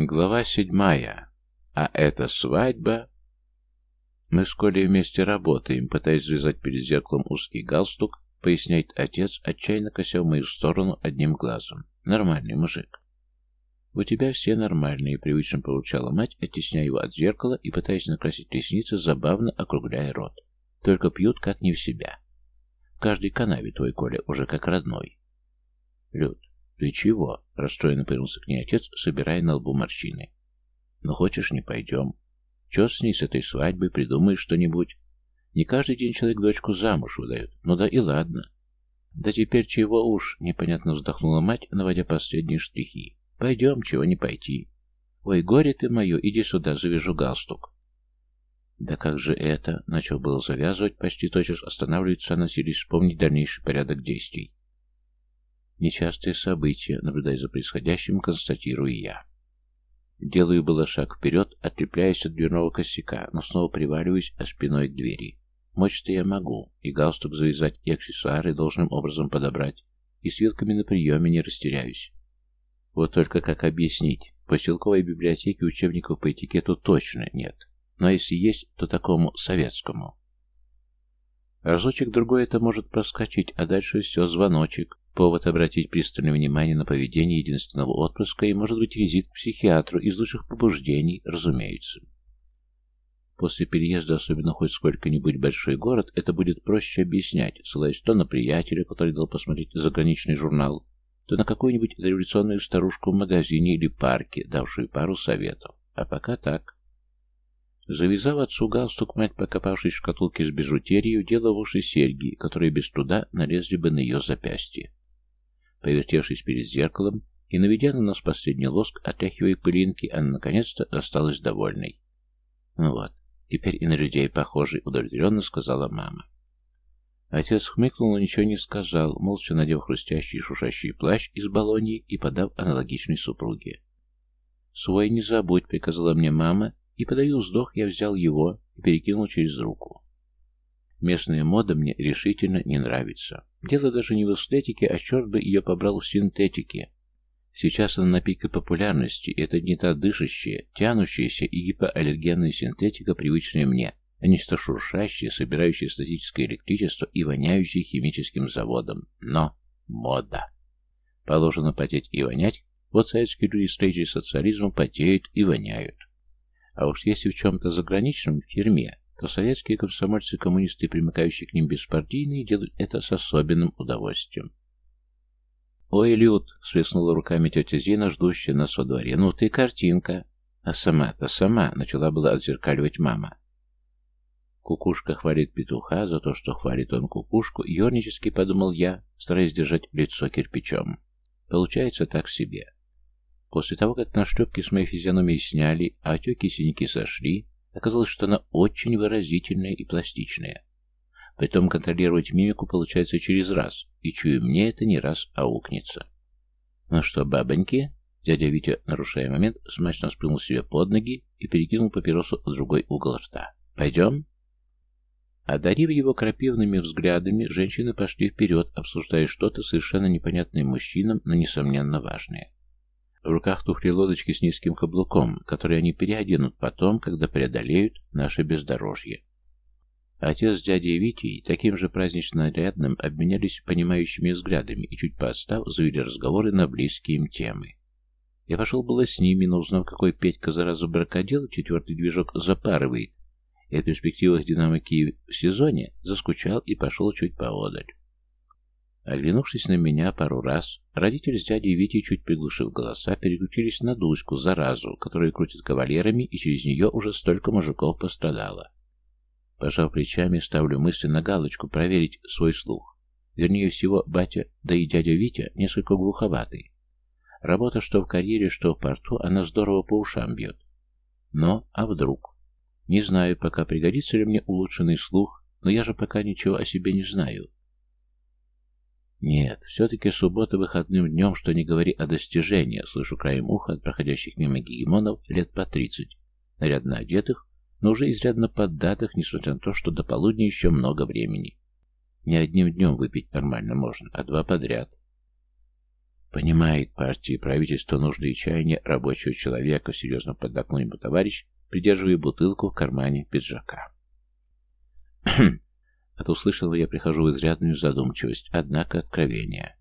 Глава седьмая. А это свадьба... Мы с Колей вместе работаем, пытаясь связать перед зеркалом узкий галстук, поясняет отец, отчаянно кося в мою сторону одним глазом. Нормальный мужик. «У тебя все нормальные», — привычно получала мать, оттесняя его от зеркала и пытаясь накрасить ресницы, забавно округляя рот. «Только пьют как не в себя. В каждой канаве твой Коля уже как родной». «Люд, ты чего?» — расстроенно повернулся к ней отец, собирая на лбу морщины. «Ну, хочешь, не пойдем. Че с ней, с этой свадьбой, придумаешь что-нибудь? Не каждый день человек дочку замуж выдает. Ну да и ладно». «Да теперь чего уж?» — непонятно вздохнула мать, наводя последние штрихи. Пойдем, чего не пойти. Ой, горе ты мое, иди сюда, завяжу галстук. Да как же это? Начал было завязывать, почти тотчас останавливается, она сились вспомнить дальнейший порядок действий. Нечастые события, наблюдая за происходящим, констатирую я. Делаю было шаг вперед, отлепляясь от дверного косяка, но снова приваливаюсь о спиной к двери. Мочь-то я могу, и галстук завязать, и аксессуары должным образом подобрать, и с вилками на приеме не растеряюсь. Вот только как объяснить? В поселковой библиотеке учебников по этикету точно нет. Но если есть, то такому советскому. Разочек-другой это может проскочить, а дальше все, звоночек. Повод обратить пристальное внимание на поведение единственного отпрыска и, может быть, визит к психиатру из лучших побуждений, разумеется. После переезда, особенно хоть сколько-нибудь большой город, это будет проще объяснять, ссылаясь то на приятеля, который дал посмотреть заграничный журнал, то на какую-нибудь революционную старушку в магазине или парке, давшую пару советов. А пока так. Завязав отцу галстук, мать, покопавшись в шкатулке с бижутерией, вдела в уши серьги, которые без труда налезли бы на ее запястье. Повертевшись перед зеркалом и наведя на нас последний лоск, отряхивая пылинки, она наконец-то осталась довольной. «Ну вот, теперь и на людей похожий», — удовлетворенно сказала мама. Отец хмыкнул, но ничего не сказал, молча надев хрустящий шушащий плащ из баллонии и подав аналогичной супруге. «Свой не забудь», — приказала мне мама, и, подавил вздох, я взял его и перекинул через руку. Местная мода мне решительно не нравится. Дело даже не в эстетике, а черт бы ее побрал в синтетике. Сейчас она на пике популярности, и это не та дышащая, тянущаяся и гипоаллергенная синтетика, привычная мне, а нечто шуршащее, собирающее статическое электричество и воняющее химическим заводом. Но мода. Положено потеть и вонять, вот советские люди встречи социализма потеют и воняют. А уж если в чем-то заграничном фирме, то советские комсомольцы-коммунисты, примыкающие к ним беспартийные, делают это с особенным удовольствием. «Ой, Люд!» — всплеснула руками тетя Зина, ждущая нас во дворе. «Ну ты картинка!» «А сама-то сама!» — начала была отзеркаливать мама. Кукушка хвалит петуха за то, что хвалит он кукушку, ернически подумал я, стараясь держать лицо кирпичом. Получается так себе. После того, как нашлепки с моей физиономией сняли, а отеки и синяки сошли, оказалось, что она очень выразительная и пластичная. Притом контролировать мимику получается через раз, и чую, мне это не раз аукнется. Ну что, бабоньки? Дядя Витя, нарушая момент, смачно сплюнул себе под ноги и перекинул папиросу в другой угол рта. «Пойдем?» Одарив его крапивными взглядами, женщины пошли вперед, обсуждая что-то совершенно непонятное мужчинам, но несомненно важное. В руках тухли лодочки с низким каблуком, которые они переоденут потом, когда преодолеют наше бездорожье. Отец с дядей Витей, таким же празднично нарядным, обменялись понимающими взглядами и, чуть поотстав, завели разговоры на близкие им темы. Я пошел было с ними, но узнав, какой Петька заразу бракодел, четвертый движок запарывает, и о перспективах «Динамо Киев» в сезоне заскучал и пошел чуть поодаль. Оглянувшись на меня пару раз, родитель с дядей Витей, чуть приглушив голоса, переключились на Дуську, заразу, которую крутит кавалерами, и через нее уже столько мужиков пострадало. Пожав плечами, ставлю мысли на галочку проверить свой слух. Вернее всего, батя, да и дядя Витя несколько глуховатый. Работа что в карьере, что в порту, она здорово по ушам бьет. Но, а вдруг? Не знаю пока, пригодится ли мне улучшенный слух, но я же пока ничего о себе не знаю. Нет, все-таки суббота выходным днем, что не говори о достижении, слышу краем уха от проходящих мимо гегемонов лет по тридцать, нарядно одетых, но уже изрядно поддатых, несмотря на то, что до полудня еще много времени. Не одним днем выпить нормально можно, а два подряд. Понимает партии и правительство нужные чаяния рабочего человека, серьезно поддакнул ему товарищ, придерживая бутылку в кармане пиджака. От услышанного я прихожу в изрядную задумчивость, однако откровение.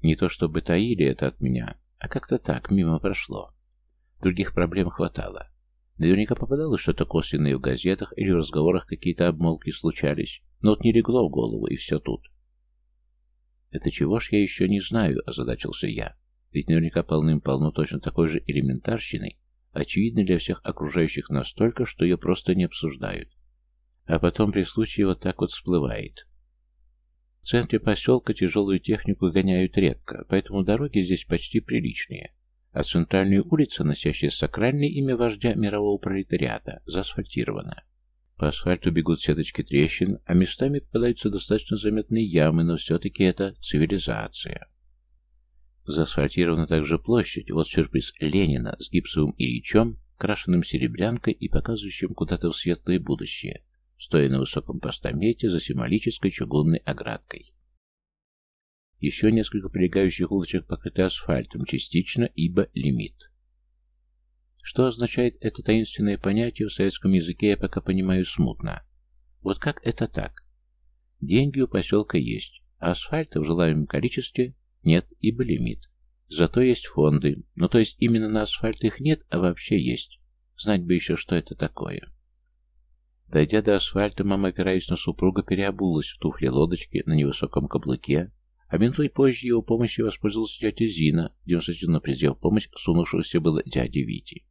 Не то чтобы таили это от меня, а как-то так, мимо прошло. Других проблем хватало. Наверняка попадалось что-то косвенное в газетах или в разговорах какие-то обмолвки случались, но вот не легло в голову, и все тут. «Это чего ж я еще не знаю», — озадачился я. «Ведь наверняка полным-полно точно такой же элементарщиной, очевидно для всех окружающих настолько, что ее просто не обсуждают. А потом при случае вот так вот всплывает. В центре поселка тяжелую технику гоняют редко, поэтому дороги здесь почти приличные. А центральная улица, носящая сакральное имя вождя мирового пролетариата, заасфальтирована. По асфальту бегут сеточки трещин, а местами попадаются достаточно заметные ямы, но все-таки это цивилизация. Заасфальтирована также площадь, вот сюрприз Ленина с гипсовым Ильичом, крашенным серебрянкой и показывающим куда-то в светлое будущее, стоя на высоком постамете за символической чугунной оградкой. Еще несколько прилегающих улочек покрыты асфальтом, частично, ибо лимит. Что означает это таинственное понятие в советском языке, я пока понимаю смутно. Вот как это так? Деньги у поселка есть, а асфальта в желаемом количестве нет, ибо лимит. Зато есть фонды. Ну, то есть именно на асфальт их нет, а вообще есть. Знать бы еще, что это такое. Дойдя до асфальта, мама, опираясь на супруга, переобулась в туфли лодочки на невысоком каблуке, а минутой позже его помощью воспользовалась тетя Зина, демонстративно презрев помощь сунувшегося было дяди Вити.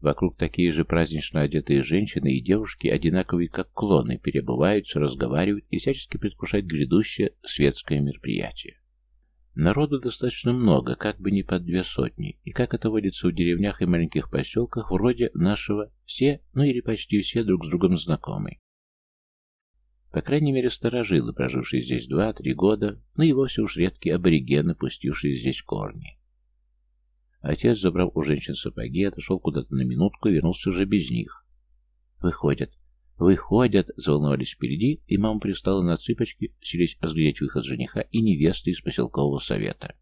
Вокруг такие же празднично одетые женщины и девушки, одинаковые как клоны, перебываются, разговаривают и всячески предвкушают грядущее светское мероприятие. Народу достаточно много, как бы не под две сотни, и как это водится в деревнях и маленьких поселках, вроде нашего, все, ну или почти все друг с другом знакомы. По крайней мере, старожилы, прожившие здесь два-три года, но и вовсе уж редкие аборигены, пустившие здесь корни. Отец, забрав у женщин сапоги, отошел куда-то на минутку и вернулся уже без них. Выходят. Выходят, заволновались впереди, и мама пристала на цыпочки, селись разглядеть выход жениха и невесты из поселкового совета.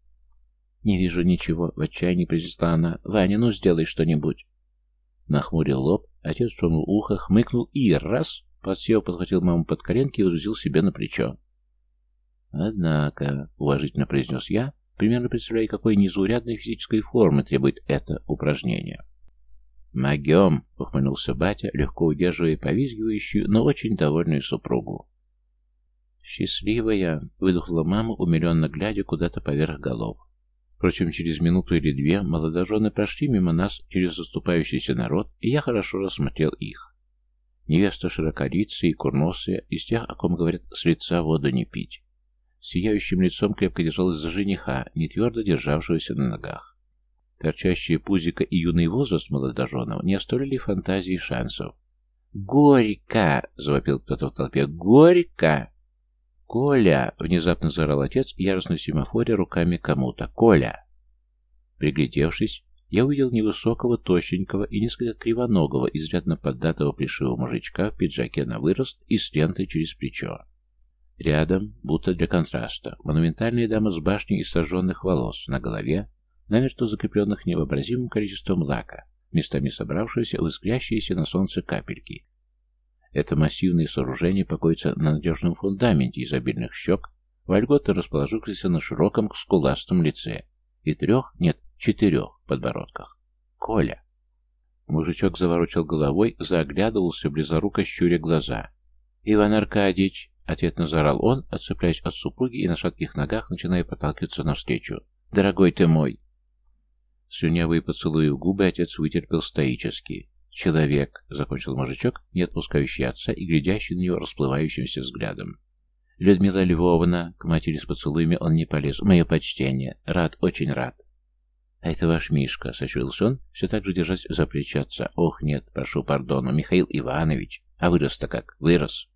«Не вижу ничего», — в отчаянии произнесла она. «Ваня, ну сделай что-нибудь». Нахмурил лоб, отец тронул ухо, хмыкнул и раз, подсев, подхватил маму под коленки и водрузил себе на плечо. «Однако», — уважительно произнес я, примерно представляя, какой незаурядной физической формы требует это упражнение. «Могем!» — ухмыльнулся батя, легко удерживая повизгивающую, но очень довольную супругу. «Счастливая!» — выдохнула мама, умиленно глядя куда-то поверх голов. Впрочем, через минуту или две молодожены прошли мимо нас через заступающийся народ, и я хорошо рассмотрел их. Невеста широколицая и курносая, из тех, о ком говорят, с лица воду не пить. сияющим лицом крепко держалась за жениха, не твердо державшегося на ногах. Торчащие пузико и юный возраст молодоженов не оставили фантазии и шансов. «Горько!» — завопил кто-то в толпе. «Горько!» «Коля!» — внезапно заорал отец, яростно семафоря руками кому-то. «Коля!» Приглядевшись, я увидел невысокого, тощенького и несколько кривоногого, изрядно поддатого плешивого мужичка в пиджаке на вырост и с лентой через плечо. Рядом, будто для контраста, монументальная дама с башней из сожженных волос, на голове намертво закрепленных невообразимым количеством лака, местами собравшиеся в на солнце капельки. Это массивное сооружение покоится на надежном фундаменте из обильных щек, вольготно расположившийся на широком скуластом лице и трех, нет, четырех подбородках. Коля. Мужичок заворочил головой, заоглядывался, близоруко щуря глаза. «Иван Аркадьевич!» — ответно заорал он, отцепляясь от супруги и на шатких ногах начиная проталкиваться навстречу. «Дорогой ты мой!» Слюнявые поцелуи в губы отец вытерпел стоически. «Человек», — закончил мужичок, не отпускающий отца и глядящий на него расплывающимся взглядом. «Людмила Львовна», — к матери с поцелуями он не полез, — «мое почтение. Рад, очень рад». «А это ваш Мишка», — сочурился он, все так же держась за плечи отца. «Ох, нет, прошу пардона, Михаил Иванович. А вырос-то как? Вырос».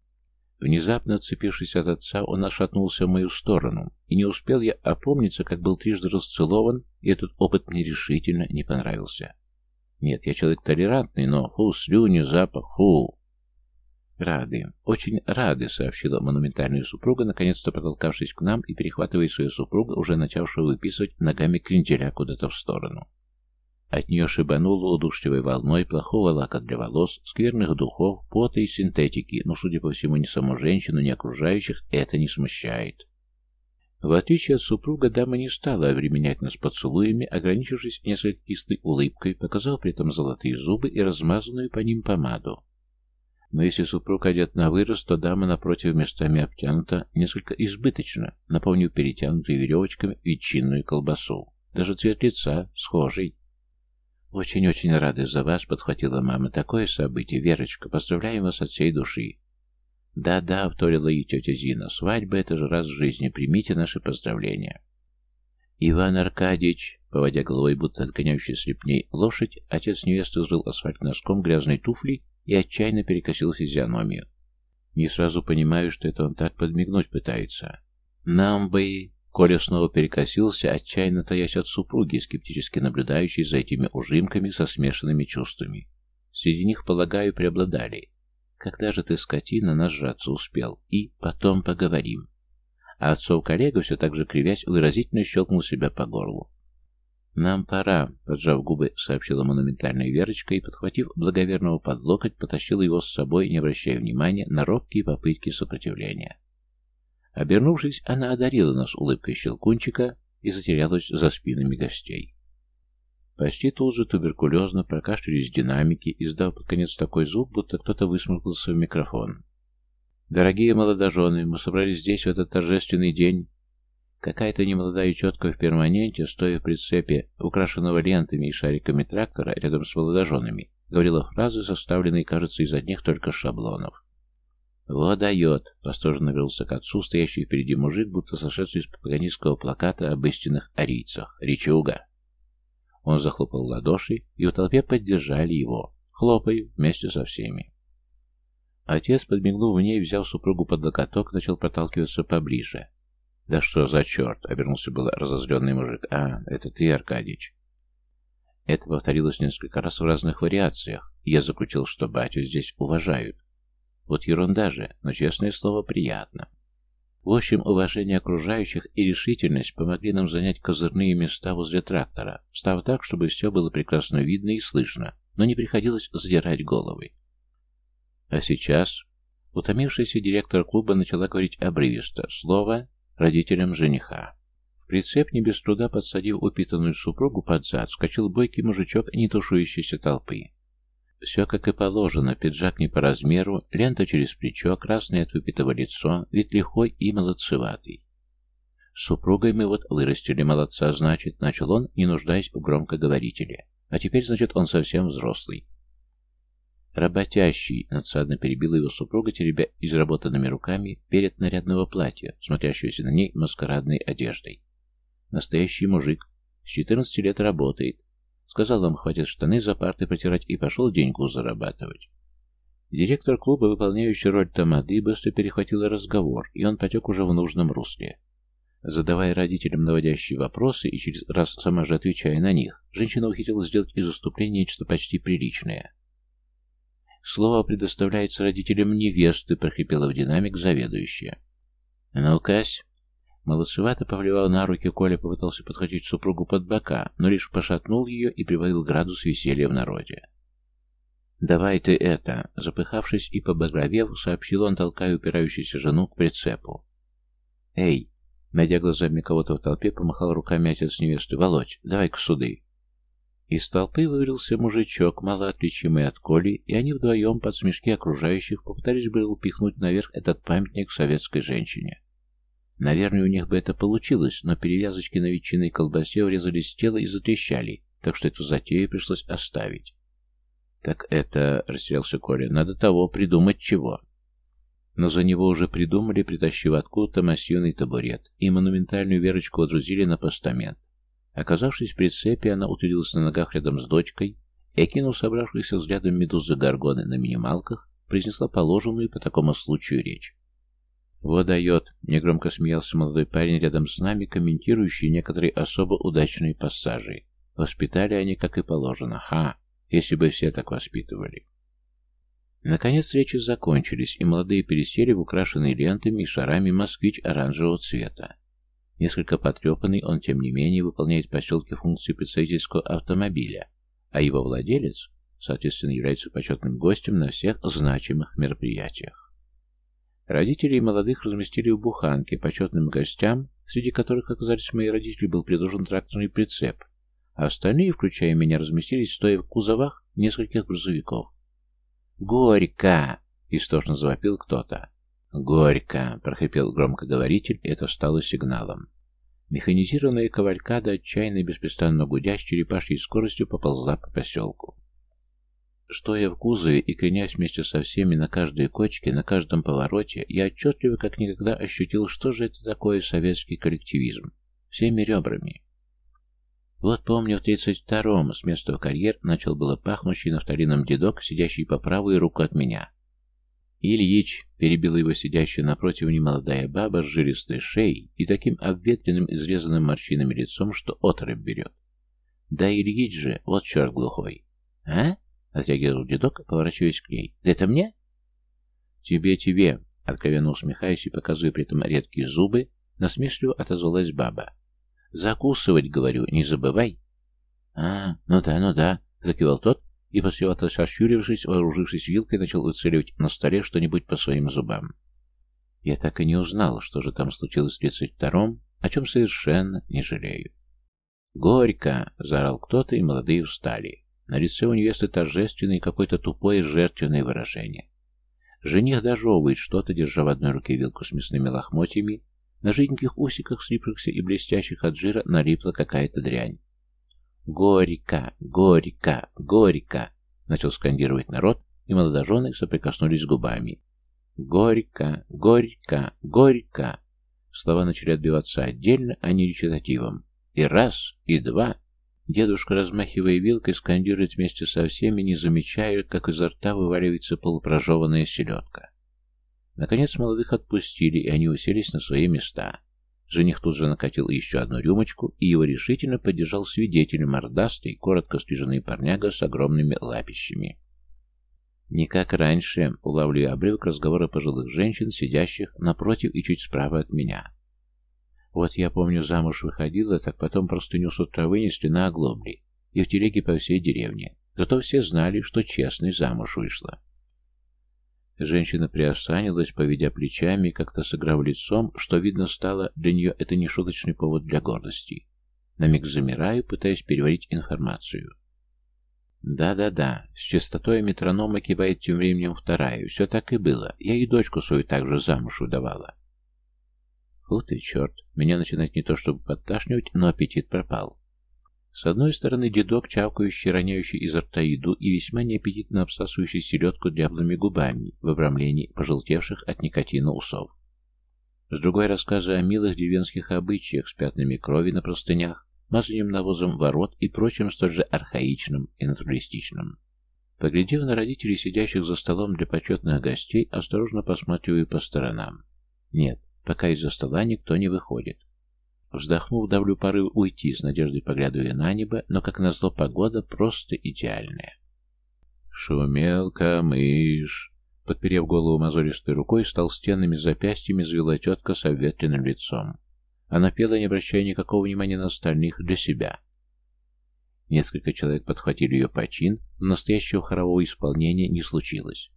Внезапно отцепившись от отца, он ошатнулся в мою сторону, и не успел я опомниться, как был трижды расцелован, и этот опыт мне решительно не понравился. Нет, я человек толерантный, но фу, слюни, запах, фу. «Рады, очень рады», — сообщила монументальная супруга, наконец-то протолкавшись к нам и перехватывая свою супругу, уже начавшую выписывать ногами кренделя куда-то в сторону. От нее шибануло удушливой волной плохого лака для волос, скверных духов, пота и синтетики, но, судя по всему, ни саму женщину, ни окружающих это не смущает. В отличие от супруга, дама не стала обременять нас поцелуями, ограничившись несколько кислой улыбкой, показал при этом золотые зубы и размазанную по ним помаду. Но если супруг одет на вырост, то дама напротив местами обтянута несколько избыточно, напомнив перетянутую веревочками ветчинную колбасу. Даже цвет лица схожий. «Очень-очень рады за вас», — подхватила мама. «Такое событие, Верочка, поздравляем вас от всей души. «Да-да», — вторила ей тетя Зина, — «свадьба — это же раз в жизни, примите наши поздравления». «Иван Аркадьевич», поводя головой, будто отгоняющий слепней лошадь, отец невесты взрыл асфальт носком грязной туфли и отчаянно перекосил физиономию. Не сразу понимаю, что это он так подмигнуть пытается. «Нам бы...» Коля снова перекосился, отчаянно таясь от супруги, скептически наблюдающей за этими ужимками со смешанными чувствами. Среди них, полагаю, преобладали когда же ты, скотина, нажраться успел? И потом поговорим. А отцов коллега, все так же кривясь, выразительно щелкнул себя по горлу. «Нам пора», — поджав губы, сообщила монументальная Верочка и, подхватив благоверного под локоть, потащила его с собой, не обращая внимания на робкие попытки сопротивления. Обернувшись, она одарила нас улыбкой щелкунчика и затерялась за спинами гостей. Почти тут же туберкулезно прокашлялись динамики, издав под конец такой звук, будто кто-то высморкался в микрофон. «Дорогие молодожены, мы собрались здесь в этот торжественный день. Какая-то немолодая четка в перманенте, стоя в прицепе, украшенного лентами и шариками трактора рядом с молодоженами, говорила фразы, составленные, кажется, из одних только шаблонов. «Вот дает!» — восторженно вернулся к отцу, стоящий впереди мужик, будто сошедший из пропагандистского плаката об истинных арийцах. «Речуга!» Он захлопал в ладоши, и в толпе поддержали его. Хлопай вместе со всеми. Отец, подмигнув мне и взяв супругу под локоток, начал проталкиваться поближе. «Да что за черт!» — обернулся был разозленный мужик. «А, это ты, Аркадьич!» Это повторилось несколько раз в разных вариациях, я заключил, что батю здесь уважают. Вот ерунда же, но, честное слово, приятно. В общем, уважение окружающих и решительность помогли нам занять козырные места возле трактора, став так, чтобы все было прекрасно видно и слышно, но не приходилось задирать головы. А сейчас утомившийся директор клуба начала говорить обрывисто слово родителям жениха. В прицеп не без труда подсадив упитанную супругу под зад, скачал бойкий мужичок не тушующейся толпы. Все как и положено, пиджак не по размеру, лента через плечо, красное от выпитого лицо, вид лихой и молодцеватый. С супругой мы вот вырастили молодца, значит, начал он, не нуждаясь в громкоговорителе. А теперь, значит, он совсем взрослый. Работящий, надсадно перебила его супруга, теребя изработанными руками перед нарядного платья, смотрящегося на ней маскарадной одеждой. Настоящий мужик, с 14 лет работает, Сказал нам, хватит штаны за парты протирать, и пошел деньгу зарабатывать. Директор клуба, выполняющий роль тамады, быстро перехватил разговор, и он потек уже в нужном русле. Задавая родителям наводящие вопросы и через раз сама же отвечая на них, женщина ухитрилась сделать из выступления нечто почти приличное. «Слово предоставляется родителям невесты», — прохрипела в динамик заведующая. «Ну-кась, Молодцевато повливал на руки, Коля попытался подхватить супругу под бока, но лишь пошатнул ее и прибавил градус веселья в народе. «Давай ты это!» Запыхавшись и побагровев, сообщил он, толкая упирающуюся жену к прицепу. «Эй!» Найдя глазами кого-то в толпе, помахал руками отец невесты. «Володь, давай-ка суды!» Из толпы вывалился мужичок, мало отличимый от Коли, и они вдвоем под смешки окружающих попытались бы упихнуть наверх этот памятник советской женщине. Наверное, у них бы это получилось, но перевязочки на ветчиной колбасе врезались в тело и затрещали, так что эту затею пришлось оставить. «Так это...» — растерялся Коля. «Надо того придумать чего». Но за него уже придумали, притащив откуда-то массивный табурет, и монументальную Верочку водрузили на постамент. Оказавшись в прицепе, она утвердилась на ногах рядом с дочкой и, окинув собравшихся взглядом медузы Гаргоны на минималках, произнесла положенную по такому случаю речь. «Вот дает!» — негромко смеялся молодой парень рядом с нами, комментирующий некоторые особо удачные пассажи. Воспитали они, как и положено. Ха! Если бы все так воспитывали. Наконец встречи закончились, и молодые пересели в украшенный лентами и шарами москвич оранжевого цвета. Несколько потрепанный, он, тем не менее, выполняет в поселке функции представительского автомобиля, а его владелец, соответственно, является почетным гостем на всех значимых мероприятиях. Родителей молодых разместили в буханке, почетным гостям, среди которых оказались мои родители, был предложен тракторный прицеп, а остальные, включая меня, разместились, стоя в кузовах нескольких грузовиков. «Горько!» — истошно завопил кто-то. «Горько!» — прохрипел громкоговоритель, и это стало сигналом. Механизированная кавалькада, отчаянно и беспрестанно гудя, с черепашьей скоростью поползла по поселку. Стоя в кузове и кренясь вместе со всеми на каждой кочке, на каждом повороте, я отчетливо как никогда ощутил, что же это такое советский коллективизм. Всеми ребрами. Вот помню, в 32-м с места в карьер начал было пахнущий нафталином дедок, сидящий по правую руку от меня. Ильич, перебила его сидящая напротив немолодая баба с жилистой шеей и таким обветренным, изрезанным морщинами лицом, что отрыв берет. Да Ильич же, вот черт глухой. А? Отреагировал дедок, поворачиваясь к ней. Это мне? Тебе, тебе, откровенно усмехаясь и показывая при этом редкие зубы, насмешливо отозвалась баба. «Закусывать, говорю, не забывай». «А, ну да, ну да», — закивал тот, и после этого, сощурившись, вооружившись вилкой, начал выцеливать на столе что-нибудь по своим зубам. Я так и не узнал, что же там случилось в тридцать втором, о чем совершенно не жалею. «Горько!» — заорал кто-то, и молодые встали. На лице у невесты торжественное и какое-то тупое жертвенное выражение. Жених дожевывает что-то, держа в одной руке вилку с мясными лохмотьями, на жиденьких усиках, слипшихся и блестящих от жира, налипла какая-то дрянь. «Горько! Горько! Горько!» Начал скандировать народ, и молодожены соприкоснулись губами. «Горько! Горько! Горько!» Слова начали отбиваться отдельно, а не речитативом. И раз, и два. Дедушка, размахивая вилкой, скандирует вместе со всеми, не замечая, как изо рта вываливается полупрожеванная селедка. Наконец молодых отпустили, и они уселись на свои места. Жених тут же накатил еще одну рюмочку, и его решительно поддержал свидетель мордастый, коротко стриженный парняга с огромными лапищами. Не как раньше, улавливая обрывок разговора пожилых женщин, сидящих напротив и чуть справа от меня. Вот я помню, замуж выходила, так потом простыню с утра вынесли на оглобли, и в телеге по всей деревне. Зато все знали, что честный замуж вышла. Женщина приосанилась, поведя плечами, как-то сыграв лицом, что, видно, стало для нее это не шуточный повод для гордости. На миг замираю, пытаясь переварить информацию. Да-да-да, с частотой метронома кивает тем временем вторая. Все так и было. Я и дочку свою также замуж выдавала. Фу ты, черт. Меня начинает не то чтобы подташнивать, но аппетит пропал. С одной стороны дедок, чавкающий, роняющий изо рта еду и весьма неаппетитно обсасывающий селедку дряблыми губами в обрамлении пожелтевших от никотина усов. С другой рассказы о милых деревенских обычаях с пятнами крови на простынях, мазанием навозом ворот и прочим столь же архаичным и натуралистичным. Поглядев на родителей, сидящих за столом для почетных гостей, осторожно посматриваю по сторонам. Нет, пока из-за стола никто не выходит. Вздохнув, давлю порыв уйти, с надеждой поглядывая на небо, но, как назло, погода просто идеальная. «Шумелка, мышь!» Подперев голову мозолистой рукой, стал стенными запястьями звела тетка с обветренным лицом. Она пела, не обращая никакого внимания на остальных, для себя. Несколько человек подхватили ее почин, но настоящего хорового исполнения не случилось.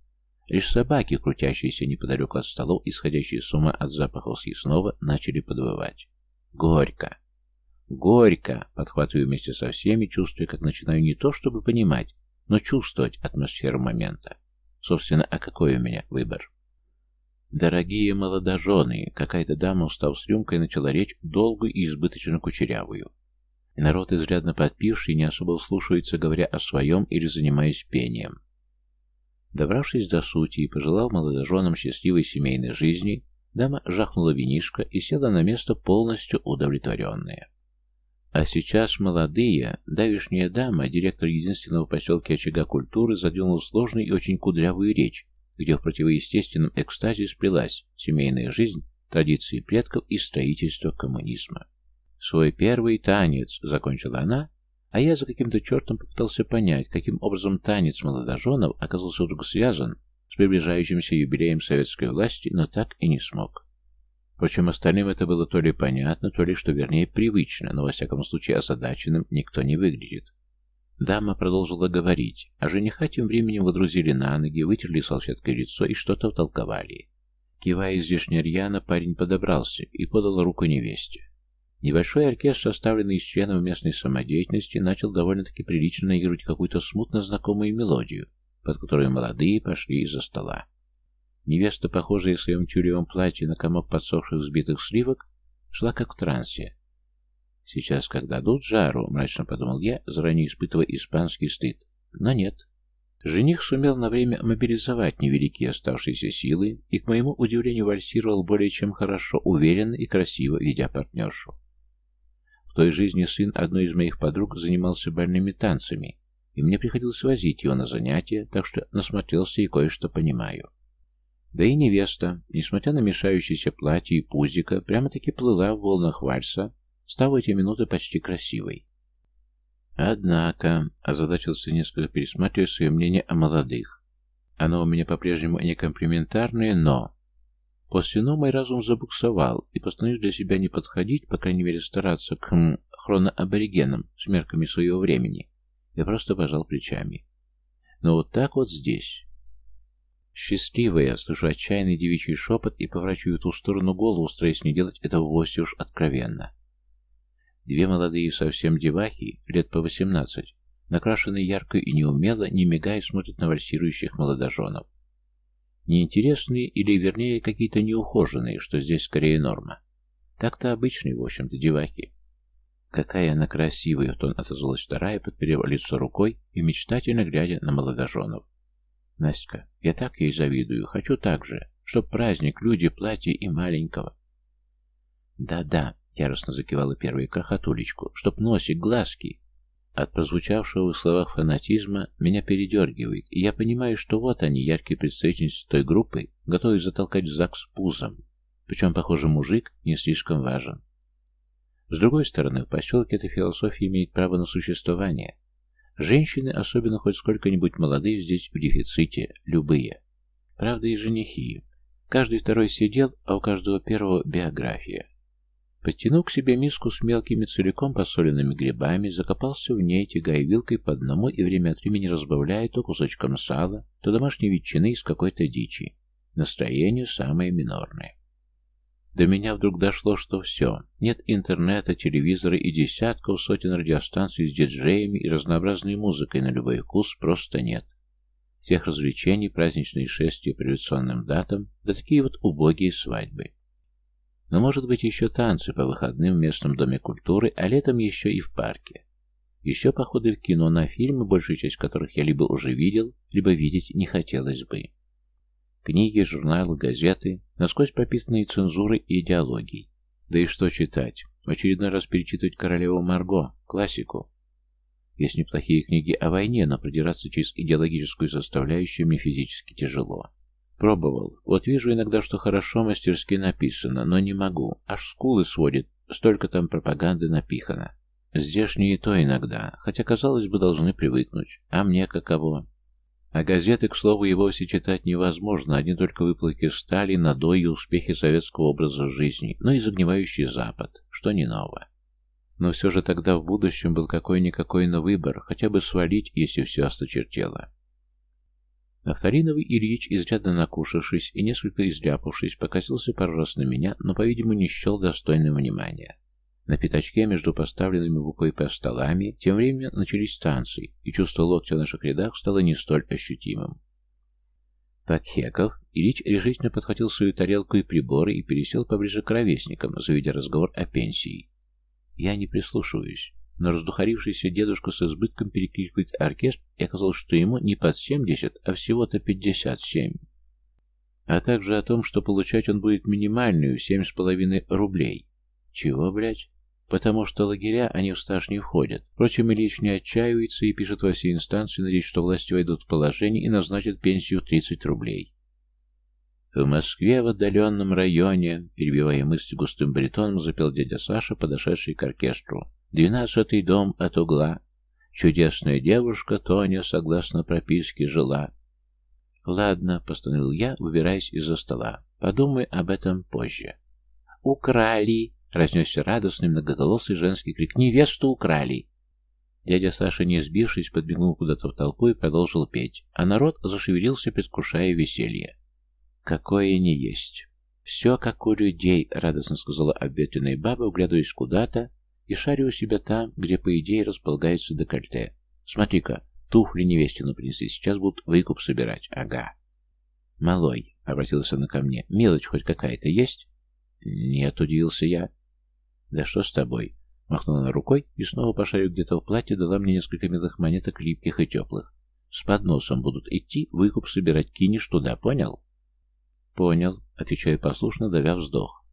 Лишь собаки, крутящиеся неподалеку от столов, исходящие с ума от запахов съестного, начали подвывать. Горько. Горько, подхватываю вместе со всеми, чувствуя, как начинаю не то чтобы понимать, но чувствовать атмосферу момента. Собственно, а какой у меня выбор? Дорогие молодожены, какая-то дама, устав с рюмкой, начала речь долгую и избыточно кучерявую. Народ, изрядно подпивший, не особо вслушивается, говоря о своем или занимаясь пением. Добравшись до сути и пожелав молодоженам счастливой семейной жизни, Дама жахнула винишко и села на место полностью удовлетворенная. А сейчас молодые, давишняя дама, директор единственного поселка очага культуры, задвинула сложную и очень кудрявую речь, где в противоестественном экстазе сплелась семейная жизнь, традиции предков и строительство коммунизма. «Свой первый танец», — закончила она, а я за каким-то чертом попытался понять, каким образом танец молодоженов оказался вдруг связан с приближающимся юбилеем советской власти, но так и не смог. Впрочем, остальным это было то ли понятно, то ли, что вернее, привычно, но во всяком случае озадаченным никто не выглядит. Дама продолжила говорить, а жениха тем временем водрузили на ноги, вытерли салфеткой лицо и что-то втолковали. Кивая излишне рьяно, парень подобрался и подал руку невесте. Небольшой оркестр, составленный из членов местной самодеятельности, начал довольно-таки прилично наигрывать какую-то смутно знакомую мелодию, под которую молодые пошли из-за стола. Невеста, похожая в своем тюлевом платье на комок подсохших взбитых сливок, шла как в трансе, Сейчас, как дадут жару, мрачно подумал я, заранее испытывая испанский стыд. Но нет. Жених сумел на время мобилизовать невеликие оставшиеся силы и, к моему удивлению, вальсировал более чем хорошо, уверенно и красиво, ведя партнершу. Той жизни сын одной из моих подруг занимался больными танцами, и мне приходилось возить его на занятия, так что насмотрелся и кое-что понимаю. Да и невеста, несмотря на мешающееся платье и пузико, прямо-таки плыла в волнах вальса, став эти минуты почти красивой. Однако, озадачился несколько, пересматривая свое мнение о молодых. Оно у меня по-прежнему не комплиментарное, но... После «но» мой разум забуксовал, и постановив для себя не подходить, по крайней мере стараться к хм, хроноаборигенам с мерками своего времени, я просто пожал плечами. Но вот так вот здесь. Счастливая, слышу отчаянный девичий шепот и поворачиваю в ту сторону голову, стараясь не делать этого вовсе уж откровенно. Две молодые совсем девахи, лет по восемнадцать, накрашенные ярко и неумело, не мигая, смотрят на вальсирующих молодоженов. Неинтересные или, вернее, какие-то неухоженные, что здесь скорее норма. Так-то обычные, в общем-то, девахи. Какая она красивая, тон отозвалась вторая, подперев лицо рукой и мечтательно глядя на молодоженов. Настя, я так ей завидую, хочу так же, чтоб праздник, люди, платье и маленького. Да-да, Яростно закивала первая крохотулечку. Чтоб носик, глазки. От прозвучавшего в словах фанатизма меня передергивает, и я понимаю, что вот они, яркие представительницы той группы, готовы затолкать в ЗАГС пузом. Причем, похоже, мужик не слишком важен. С другой стороны, в поселке эта философия имеет право на существование. Женщины, особенно хоть сколько-нибудь молодые, здесь в дефиците, любые. Правда, и женихи. Каждый второй сидел, а у каждого первого биография. Подтянув к себе миску с мелкими целиком посоленными грибами, закопался в ней, тягая вилкой по одному и время от времени разбавляя то кусочком сала, то домашней ветчины из какой-то дичи. Настроение самое минорное. До меня вдруг дошло, что все. Нет интернета, телевизора и десятков сотен радиостанций с диджеями и разнообразной музыкой на любой вкус просто нет. Всех развлечений, праздничные шествия по революционным датам, да такие вот убогие свадьбы. Но может быть еще танцы по выходным в местном доме культуры, а летом еще и в парке. Еще походы в кино на фильмы, большую часть которых я либо уже видел, либо видеть не хотелось бы. Книги, журналы, газеты, насквозь прописанные цензурой и идеологией. Да и что читать? В очередной раз перечитывать «Королеву Марго», классику. Есть неплохие книги о войне, но продираться через идеологическую составляющую мне физически тяжело. Пробовал. Вот вижу иногда, что хорошо мастерски написано, но не могу. Аж скулы сводит. Столько там пропаганды напихано. Здешние то иногда, хотя, казалось бы, должны привыкнуть. А мне каково? А газеты, к слову, и вовсе читать невозможно, одни только выплаки стали, надои и успехи советского образа жизни, но и загнивающий Запад, что не ново. Но все же тогда в будущем был какой-никакой на выбор, хотя бы свалить, если все осточертело. Нафталиновый Ильич, изрядно накушавшись и несколько изляпавшись, покосился пару раз на меня, но, по-видимому, не счел достойным внимания. На пятачке между поставленными в УКП столами тем временем начались танцы, и чувство локтя в наших рядах стало не столь ощутимым. Подхеков, Ильич решительно подхватил свою тарелку и приборы и пересел поближе к ровесникам, заведя разговор о пенсии. Я не прислушиваюсь но раздухарившийся дедушка с избытком перекликивает оркестр, и оказалось, что ему не под 70, а всего-то 57. А также о том, что получать он будет минимальную 7,5 рублей. Чего, блядь? Потому что лагеря они в стаж не входят. Впрочем, Ильич не отчаивается и пишет во все инстанции, надеясь, что власти войдут в положение и назначат пенсию 30 рублей. В Москве, в отдаленном районе, перебивая мысли густым баритоном, запел дядя Саша, подошедший к оркестру. Двенадцатый дом от угла. Чудесная девушка Тоня, согласно прописке, жила. Ладно, постановил я, выбираясь из-за стола. Подумай об этом позже. Украли! Разнесся радостный многоголосый женский крик. Невесту украли! Дядя Саша, не сбившись, подбегнул куда-то в толпу и продолжил петь, а народ зашевелился, предвкушая веселье. Какое не есть. Все как у людей, радостно сказала обветренная баба, углядываясь куда-то и шаря у себя там, где, по идее, располагается декольте. Смотри-ка, туфли невестину принесли, сейчас будут выкуп собирать. Ага. Малой, обратился она ко мне, мелочь хоть какая-то есть? Нет, удивился я. Да что с тобой? Махнула она рукой и снова, пошарив где-то в платье, дала мне несколько милых монеток, липких и теплых. С подносом будут идти, выкуп собирать, кинешь туда, понял? Понял, отвечаю послушно, давя вздох.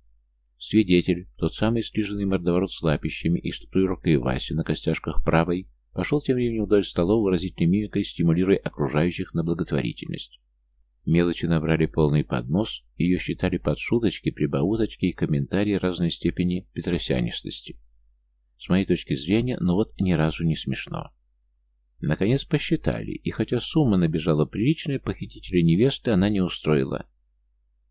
Свидетель, тот самый стриженный мордоворот с лапищами и с татуировкой Васи на костяшках правой, пошел тем временем вдоль столов выразительной мимикой, стимулируя окружающих на благотворительность. Мелочи набрали полный поднос, ее считали под шуточки, прибауточки и комментарии разной степени петросянистости. С моей точки зрения, но вот ни разу не смешно. Наконец посчитали, и хотя сумма набежала приличная, похитителя невесты она не устроила.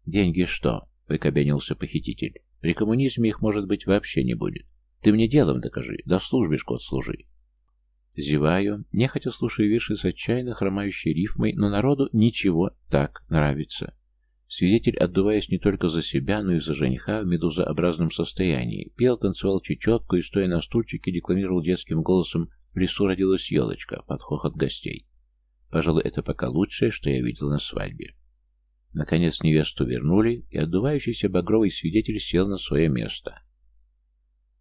«Деньги что?» — выкобенился похититель. «При коммунизме их, может быть, вообще не будет. Ты мне делом докажи, да в службе год служи». Зеваю, нехотя слушаю вирши с отчаянно хромающей рифмой, но народу ничего так нравится. Свидетель, отдуваясь не только за себя, но и за жениха в медузообразном состоянии, пел, танцевал чечетку и, стоя на стульчике, декламировал детским голосом «В лесу родилась елочка» под хохот гостей. Пожалуй, это пока лучшее, что я видел на свадьбе. Наконец невесту вернули, и отдувающийся багровый свидетель сел на свое место.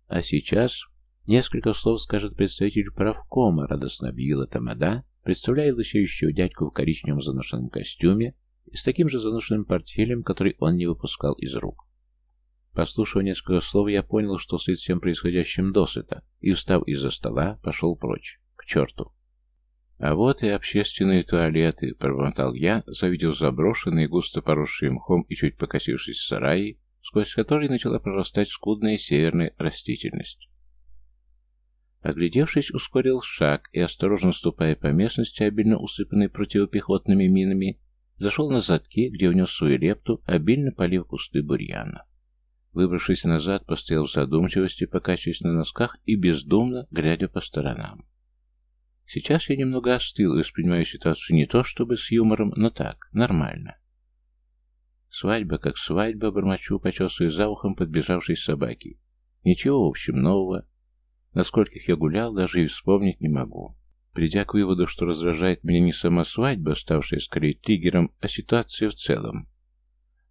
А сейчас несколько слов скажет представитель правкома, радостно объявила Тамада, представляя лысеющего дядьку в коричневом заношенном костюме, и с таким же заношенным портфелем, который он не выпускал из рук. Послушав несколько слов, я понял, что с всем происходящим досыта, и, устав из-за стола, пошел прочь. К черту. А вот и общественные туалеты, пробормотал я, завидев заброшенные, густо поросшие мхом и чуть покосившись сараи, сквозь которые начала прорастать скудная северная растительность. Оглядевшись, ускорил шаг и, осторожно ступая по местности, обильно усыпанной противопехотными минами, Зашел на задки, где внес свою лепту, обильно полив кусты бурьяна. Выбравшись назад, постоял в задумчивости, покачиваясь на носках и бездумно глядя по сторонам. Сейчас я немного остыл и воспринимаю ситуацию не то чтобы с юмором, но так, нормально. Свадьба как свадьба, бормочу, почесывая за ухом подбежавшей собаки. Ничего, в общем, нового. Насколько я гулял, даже и вспомнить не могу придя к выводу, что раздражает меня не сама свадьба, ставшая скорее триггером, а ситуация в целом.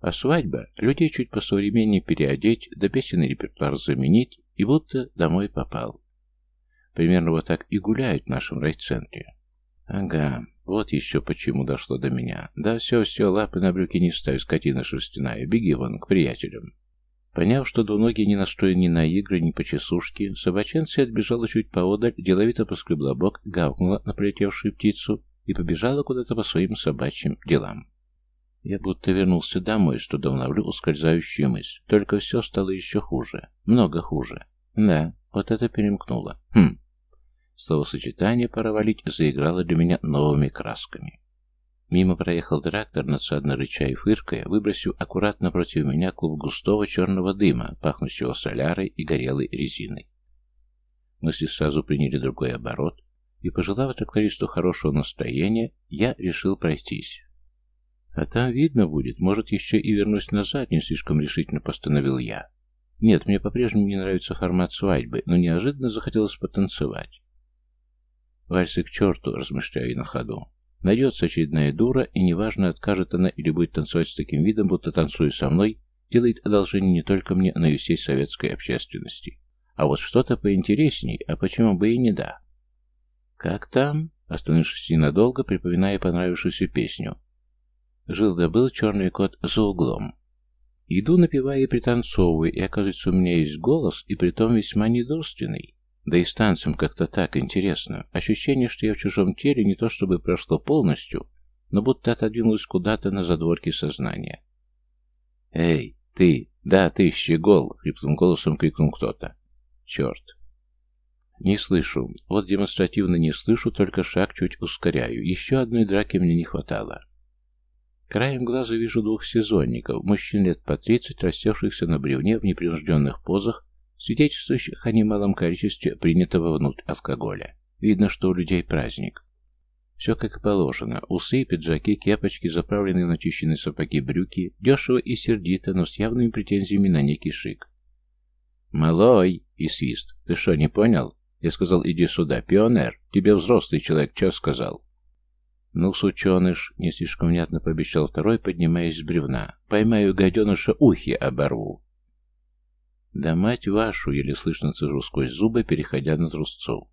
А свадьба — людей чуть посовременнее переодеть, да песенный репертуар заменить, и будто домой попал. Примерно вот так и гуляют в нашем райцентре. Ага, вот еще почему дошло до меня. Да все-все, лапы на брюки не ставь, скотина шерстяная, беги вон к приятелям. Поняв, что двуногий не настроен ни на игры, ни по часушке, собаченция отбежала чуть поодаль, деловито поскребла бок, гавкнула на прилетевшую птицу и побежала куда-то по своим собачьим делам. Я будто вернулся домой, что ловлю ускользающую мысль. Только все стало еще хуже. Много хуже. Да, вот это перемкнуло. Хм. Словосочетание «пора валить» заиграло для меня новыми красками. Мимо проехал трактор, надсадно рыча и фыркая, выбросив аккуратно против меня клуб густого черного дыма, пахнущего солярой и горелой резиной. Мысли сразу приняли другой оборот, и, пожелав трактористу хорошего настроения, я решил пройтись. А там видно будет, может, еще и вернусь назад, не слишком решительно постановил я. Нет, мне по-прежнему не нравится формат свадьбы, но неожиданно захотелось потанцевать. Вальсы к черту, размышляю на ходу. Найдется очередная дура, и неважно, откажет она или будет танцевать с таким видом, будто танцуя со мной, делает одолжение не только мне, но и всей советской общественности. А вот что-то поинтересней, а почему бы и не да? Как там? Остановившись ненадолго, припоминая понравившуюся песню. Жил да был черный кот за углом. Иду, напевая и пританцовывая, и оказывается, у меня есть голос, и притом весьма недурственный. Да и с как-то так интересно. Ощущение, что я в чужом теле не то чтобы прошло полностью, но будто отодвинулось куда-то на задворке сознания. «Эй, ты! Да, ты, щегол!» — хриплым голосом крикнул кто-то. «Черт!» «Не слышу. Вот демонстративно не слышу, только шаг чуть ускоряю. Еще одной драки мне не хватало». Краем глаза вижу двух сезонников, мужчин лет по тридцать, растевшихся на бревне в непринужденных позах, свидетельствующих о немалом количестве принятого внутрь алкоголя. Видно, что у людей праздник. Все как положено. Усы, пиджаки, кепочки, заправленные начищенные сапоги брюки, дешево и сердито, но с явными претензиями на некий шик. «Малой!» — и свист. «Ты что, не понял?» Я сказал, иди сюда. Пионер, тебе взрослый человек что сказал? Ну, сученыш, не слишком внятно пообещал второй, поднимаясь с бревна. Поймаю гаденыша, ухи оборву. Да мать вашу, еле слышно цежу сквозь зубы, переходя на трусцов.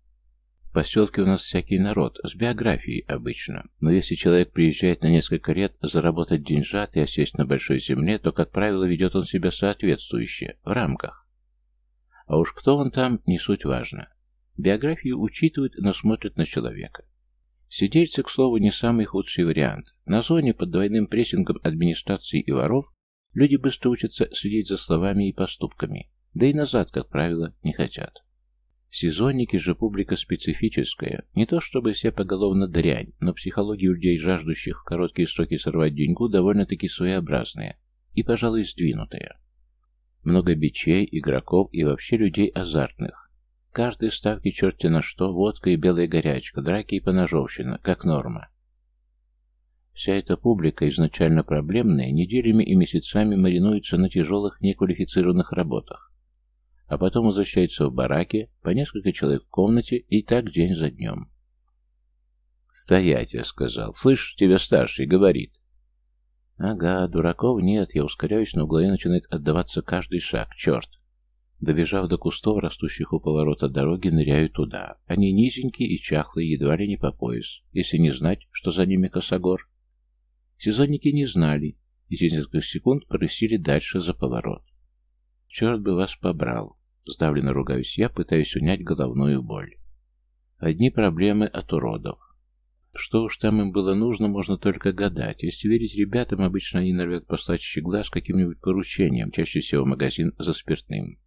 В поселке у нас всякий народ, с биографией обычно. Но если человек приезжает на несколько лет заработать деньжат и осесть на большой земле, то, как правило, ведет он себя соответствующе, в рамках. А уж кто он там, не суть важно. Биографию учитывают, но смотрят на человека. Сидельцы, к слову, не самый худший вариант. На зоне под двойным прессингом администрации и воров люди быстро учатся следить за словами и поступками, да и назад, как правило, не хотят. Сезонники же публика специфическая, не то чтобы все поголовно дрянь, но психология людей, жаждущих в короткие сроки сорвать деньгу, довольно-таки своеобразная и, пожалуй, сдвинутая. Много бичей, игроков и вообще людей азартных, Карты, ставки, черти на что, водка и белая горячка, драки и поножовщина, как норма. Вся эта публика, изначально проблемная, неделями и месяцами маринуется на тяжелых, неквалифицированных работах. А потом возвращается в бараке, по несколько человек в комнате, и так день за днем. «Стоять!» — я сказал. «Слышь, тебя старший говорит». «Ага, дураков нет, я ускоряюсь, но в голове начинает отдаваться каждый шаг. Черт!» Добежав до кустов, растущих у поворота дороги, ныряю туда. Они низенькие и чахлые, едва ли не по пояс, если не знать, что за ними косогор. Сезонники не знали, и через несколько секунд порысили дальше за поворот. «Черт бы вас побрал!» Сдавленно ругаюсь я, пытаюсь унять головную боль. Одни проблемы от уродов. Что уж там им было нужно, можно только гадать. Если верить ребятам, обычно они норовят послать щегла с каким-нибудь поручением, чаще всего магазин за спиртным.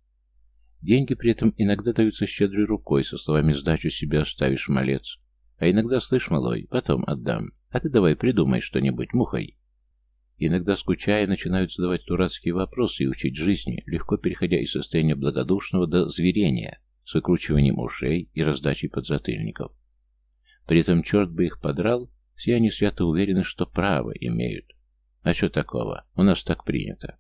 Деньги при этом иногда даются щедрой рукой, со словами «сдачу себе оставишь, малец». А иногда «слышь, малой, потом отдам, а ты давай придумай что-нибудь, мухой». Иногда, скучая, начинают задавать дурацкие вопросы и учить жизни, легко переходя из состояния благодушного до зверения, с выкручиванием ушей и раздачей подзатыльников. При этом черт бы их подрал, все они свято уверены, что право имеют. А что такого? У нас так принято.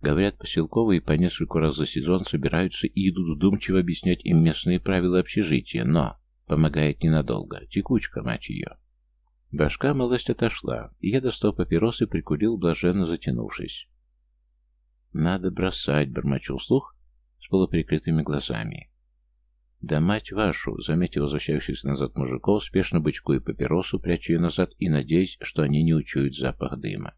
Говорят, поселковые по нескольку раз за сезон собираются и идут вдумчиво объяснять им местные правила общежития, но помогает ненадолго. Текучка, мать ее. Башка малость отошла, и я достал папиросы и прикурил, блаженно затянувшись. «Надо бросать», — бормочу вслух с полуприкрытыми глазами. «Да мать вашу!» — заметил возвращающихся назад мужиков, спешно бычкую папиросу, прячу ее назад и надеясь, что они не учуют запах дыма.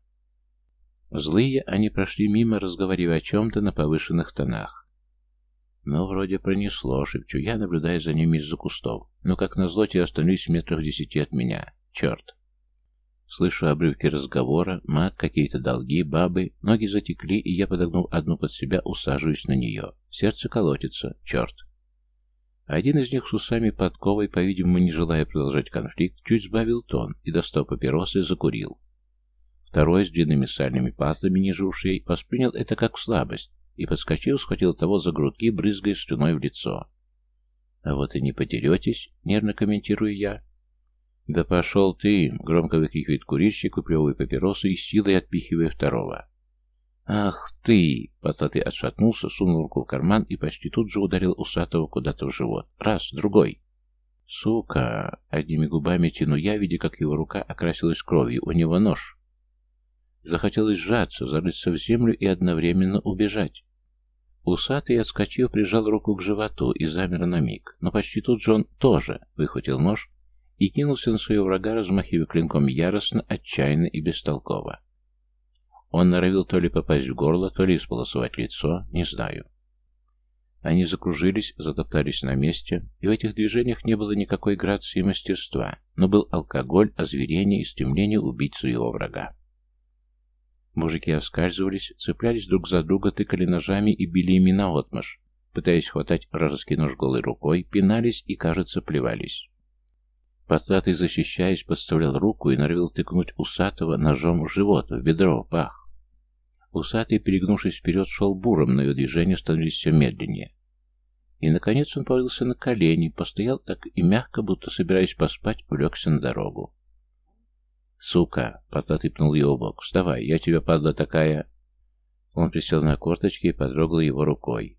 Злые они прошли мимо, разговаривая о чем-то на повышенных тонах. «Ну, вроде пронесло», — шепчу я, наблюдая за ними из-за кустов. Но, как назло, те остались в метрах десяти от меня. Черт. Слышу обрывки разговора, мат, какие-то долги, бабы. Ноги затекли, и я, подогнув одну под себя, усаживаюсь на нее. Сердце колотится. Черт. Один из них с усами подковой, по-видимому, не желая продолжать конфликт, чуть сбавил тон и, достав папиросы, закурил. Второй, с длинными сальными патлами ниже ушей, воспринял это как слабость и, подскочил, схватил того за грудки, брызгая слюной в лицо. «А вот и не подеретесь», — нервно комментирую я. «Да пошел ты!» — громко выкрикивает курильщик, выплевывая папиросу и силой отпихивая второго. «Ах ты!» — Потатый отшатнулся, сунул руку в карман и почти тут же ударил усатого куда-то в живот. «Раз, другой!» «Сука!» — одними губами тяну я, видя, как его рука окрасилась кровью. «У него нож!» Захотелось сжаться, зарыться в землю и одновременно убежать. Усатый, отскочив, прижал руку к животу и замер на миг, но почти тут же он тоже выхватил нож и кинулся на своего врага, размахивая клинком яростно, отчаянно и бестолково. Он норовил то ли попасть в горло, то ли исполосовать лицо, не знаю. Они закружились, затоптались на месте, и в этих движениях не было никакой грации и мастерства, но был алкоголь, озверение и стремление убить своего врага. Мужики оскальзывались, цеплялись друг за друга, тыкали ножами и били ими наотмашь, пытаясь хватать вражеский нож голой рукой, пинались и, кажется, плевались. Потлатый, защищаясь, подставлял руку и норовил тыкнуть усатого ножом в живот, в бедро, в пах. Усатый, перегнувшись вперед, шел буром, но его движения становились все медленнее. И, наконец, он повалился на колени, постоял так и мягко, будто собираясь поспать, улегся на дорогу. «Сука!» — Потлатый пнул его бок. «Вставай, я тебя, падла такая...» Он присел на корточки и потрогал его рукой.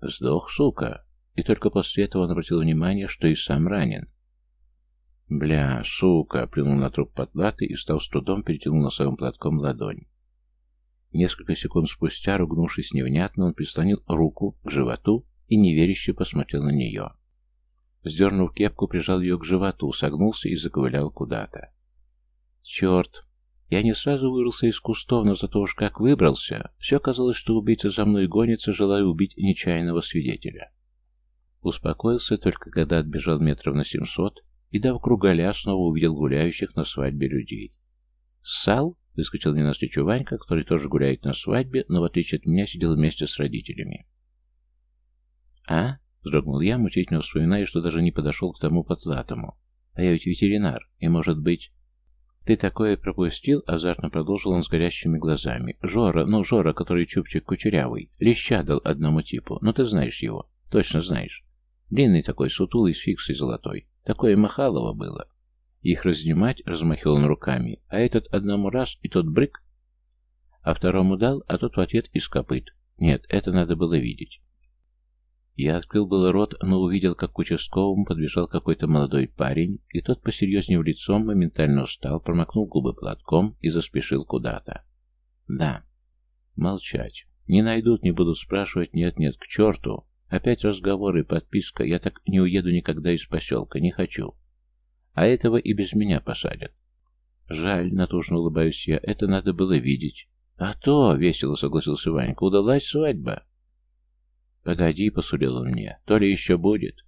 «Сдох, сука!» И только после этого он обратил внимание, что и сам ранен. «Бля, сука!» — плюнул на труп потлатый и, став с трудом, перетянул носовым платком ладонь. Несколько секунд спустя, ругнувшись невнятно, он прислонил руку к животу и неверяще посмотрел на нее. Сдернув кепку, прижал ее к животу, согнулся и заковылял куда-то. «Черт!» Я не сразу вырвался из кустов, но зато уж как выбрался, все казалось, что убийца за мной гонится, желая убить нечаянного свидетеля. Успокоился только, когда отбежал метров на семьсот и, дав кругаля, снова увидел гуляющих на свадьбе людей. «Сал?» — выскочил мне навстречу Ванька, который тоже гуляет на свадьбе, но, в отличие от меня, сидел вместе с родителями. «А?» — вздрогнул я, мучительно вспоминая, что даже не подошел к тому подзатому. «А я ведь ветеринар, и, может быть...» «Ты такое пропустил?» — азартно продолжил он с горящими глазами. «Жора, ну, Жора, который чубчик кучерявый, леща дал одному типу, ну ты знаешь его, точно знаешь. Длинный такой, сутулый, с фиксой золотой. Такое Махалово было. Их разнимать, размахивал он руками, а этот одному раз, и тот брык, а второму дал, а тот в ответ из копыт. Нет, это надо было видеть. Я открыл было рот, но увидел, как к участковому подбежал какой-то молодой парень, и тот, посерьезнее лицом, моментально устал, промокнул губы платком и заспешил куда-то. Да. Молчать. Не найдут, не будут спрашивать, нет-нет, к черту. Опять разговоры, подписка, я так не уеду никогда из поселка, не хочу. А этого и без меня посадят. Жаль, натужно улыбаюсь я, это надо было видеть. А то, весело согласился Ванька, удалась свадьба. «Погоди», — посулил он мне, — «то ли еще будет».